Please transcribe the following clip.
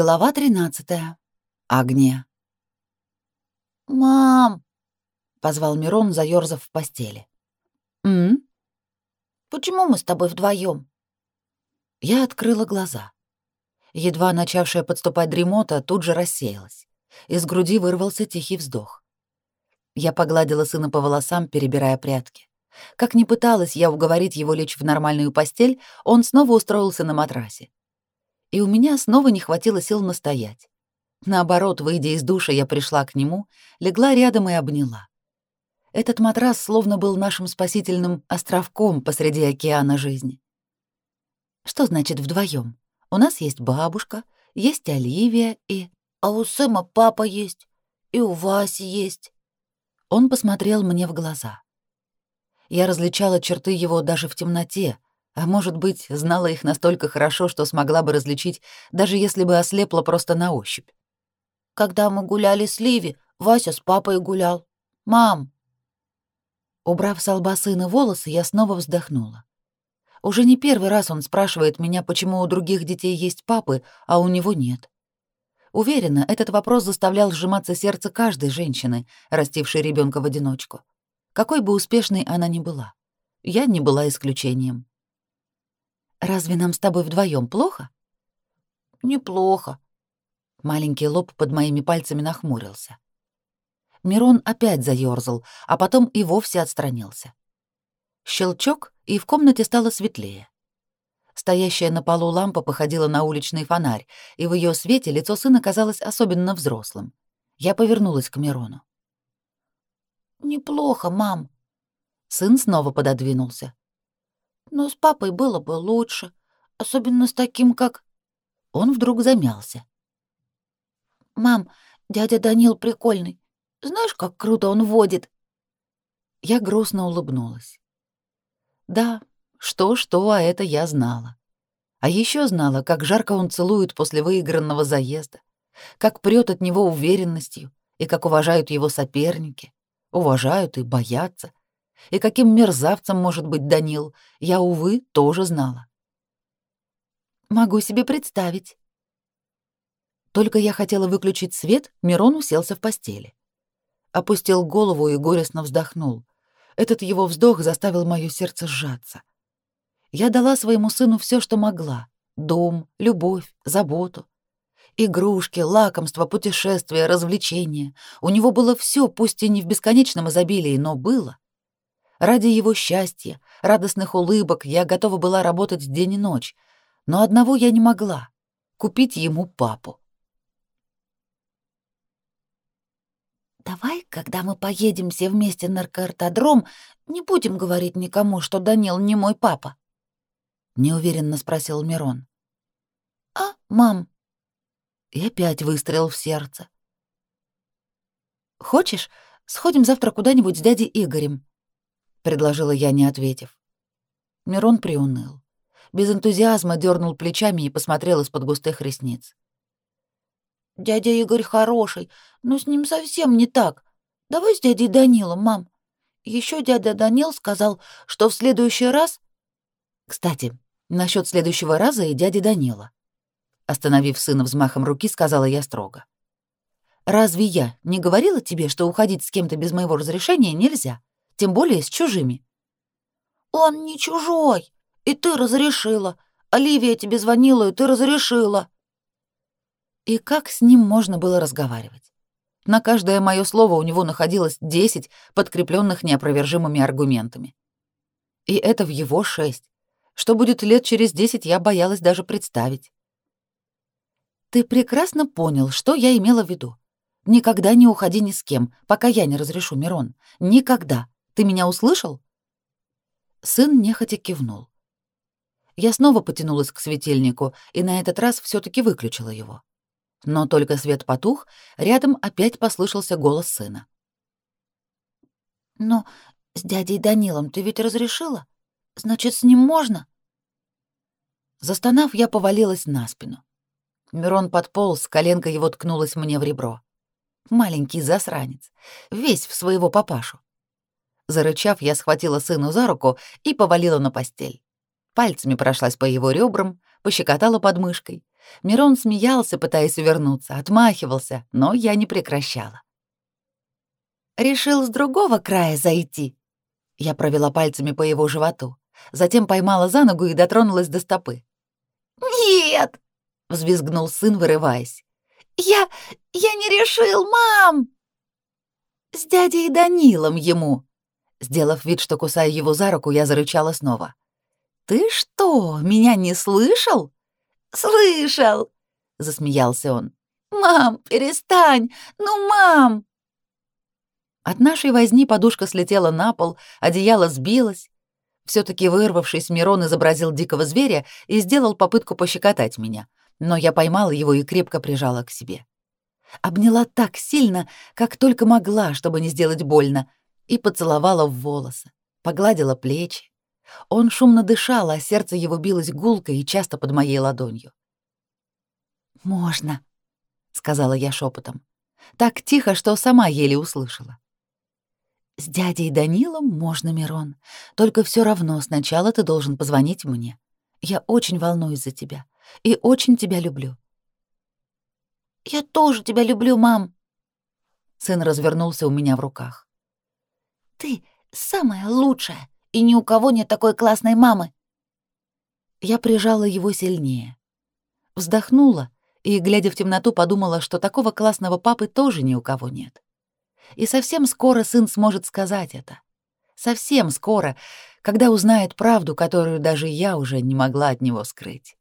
Глава 13. Огне. «Мам!» — позвал Мирон, заёрзав в постели. «М? Почему мы с тобой вдвоем? Я открыла глаза. Едва начавшая подступать дремота тут же рассеялась. Из груди вырвался тихий вздох. Я погладила сына по волосам, перебирая прятки. Как ни пыталась я уговорить его лечь в нормальную постель, он снова устроился на матрасе и у меня снова не хватило сил настоять. Наоборот, выйдя из душа, я пришла к нему, легла рядом и обняла. Этот матрас словно был нашим спасительным островком посреди океана жизни. Что значит вдвоем? У нас есть бабушка, есть Оливия и... А у Сэма папа есть, и у Васи есть. Он посмотрел мне в глаза. Я различала черты его даже в темноте, а может быть, знала их настолько хорошо, что смогла бы различить, даже если бы ослепла просто на ощупь. Когда мы гуляли с Ливи, Вася с папой гулял. Мам. Убрав с лба сына волосы, я снова вздохнула. Уже не первый раз он спрашивает меня, почему у других детей есть папы, а у него нет. Уверена, этот вопрос заставлял сжиматься сердце каждой женщины, растившей ребенка в одиночку. Какой бы успешной она ни была. Я не была исключением. Разве нам с тобой вдвоем плохо? Неплохо. Маленький лоб под моими пальцами нахмурился. Мирон опять заёрзал, а потом и вовсе отстранился. Щелчок, и в комнате стало светлее. Стоящая на полу лампа походила на уличный фонарь, и в ее свете лицо сына казалось особенно взрослым. Я повернулась к Мирону. «Неплохо, мам». Сын снова пододвинулся. Но с папой было бы лучше, особенно с таким, как... Он вдруг замялся. «Мам, дядя Данил прикольный. Знаешь, как круто он водит?» Я грустно улыбнулась. Да, что-что, а это я знала. А еще знала, как жарко он целует после выигранного заезда, как прет от него уверенностью и как уважают его соперники, уважают и боятся, и каким мерзавцем может быть Данил, я, увы, тоже знала. Могу себе представить. Только я хотела выключить свет, Мирон уселся в постели. Опустил голову и горестно вздохнул. Этот его вздох заставил моё сердце сжаться. Я дала своему сыну все, что могла: дом, любовь, заботу, игрушки, лакомства, путешествия, развлечения. У него было все, пусть и не в бесконечном изобилии, но было. Ради его счастья, радостных улыбок я готова была работать день и ночь, но одного я не могла — купить ему папу. «Давай, когда мы поедем все вместе на наркоартодром, не будем говорить никому, что Данил не мой папа», — неуверенно спросил Мирон. «А, мам?» И опять выстрел в сердце. «Хочешь, сходим завтра куда-нибудь с дядей Игорем?» — предложила я, не ответив. Мирон приуныл. Без энтузиазма дернул плечами и посмотрел из-под густых ресниц. «Дядя Игорь хороший, но с ним совсем не так. Давай с дядей Данилом, мам. Еще дядя Данил сказал, что в следующий раз...» «Кстати, насчет следующего раза и дяди Данила». Остановив сына взмахом руки, сказала я строго. «Разве я не говорила тебе, что уходить с кем-то без моего разрешения нельзя?» Тем более с чужими. Он не чужой, и ты разрешила. Оливия тебе звонила, и ты разрешила. И как с ним можно было разговаривать? На каждое мое слово у него находилось десять подкрепленных неопровержимыми аргументами. И это в его шесть. Что будет лет через десять, я боялась даже представить. Ты прекрасно понял, что я имела в виду. Никогда не уходи ни с кем, пока я не разрешу, Мирон. Никогда. Ты меня услышал?» Сын нехотя кивнул. Я снова потянулась к светильнику и на этот раз все таки выключила его. Но только свет потух, рядом опять послышался голос сына. «Но с дядей Данилом ты ведь разрешила? Значит, с ним можно?» Застонав, я повалилась на спину. Мирон подполз, коленка его ткнулась мне в ребро. Маленький засранец, весь в своего папашу. Зарычав, я схватила сына за руку и повалила на постель. Пальцами прошлась по его ребрам, пощекотала подмышкой, Мирон смеялся, пытаясь увернуться, отмахивался, но я не прекращала. «Решил с другого края зайти?» Я провела пальцами по его животу, затем поймала за ногу и дотронулась до стопы. «Нет!» — взвизгнул сын, вырываясь. «Я... я не решил, мам!» «С дядей Данилом ему!» Сделав вид, что кусаю его за руку, я зарычала снова. «Ты что, меня не слышал?» «Слышал!» — засмеялся он. «Мам, перестань! Ну, мам!» От нашей возни подушка слетела на пол, одеяло сбилось. все таки вырвавшись, Мирон изобразил дикого зверя и сделал попытку пощекотать меня, но я поймала его и крепко прижала к себе. Обняла так сильно, как только могла, чтобы не сделать больно, и поцеловала в волосы, погладила плечи. Он шумно дышал, а сердце его билось гулко и часто под моей ладонью. «Можно», — сказала я шепотом, так тихо, что сама еле услышала. С дядей Данилом можно, Мирон. Только все равно сначала ты должен позвонить мне. Я очень волнуюсь за тебя и очень тебя люблю. Я тоже тебя люблю, мам. Сын развернулся у меня в руках. Ты самая лучшая, и ни у кого нет такой классной мамы. Я прижала его сильнее. Вздохнула и, глядя в темноту, подумала, что такого классного папы тоже ни у кого нет. И совсем скоро сын сможет сказать это. Совсем скоро, когда узнает правду, которую даже я уже не могла от него скрыть.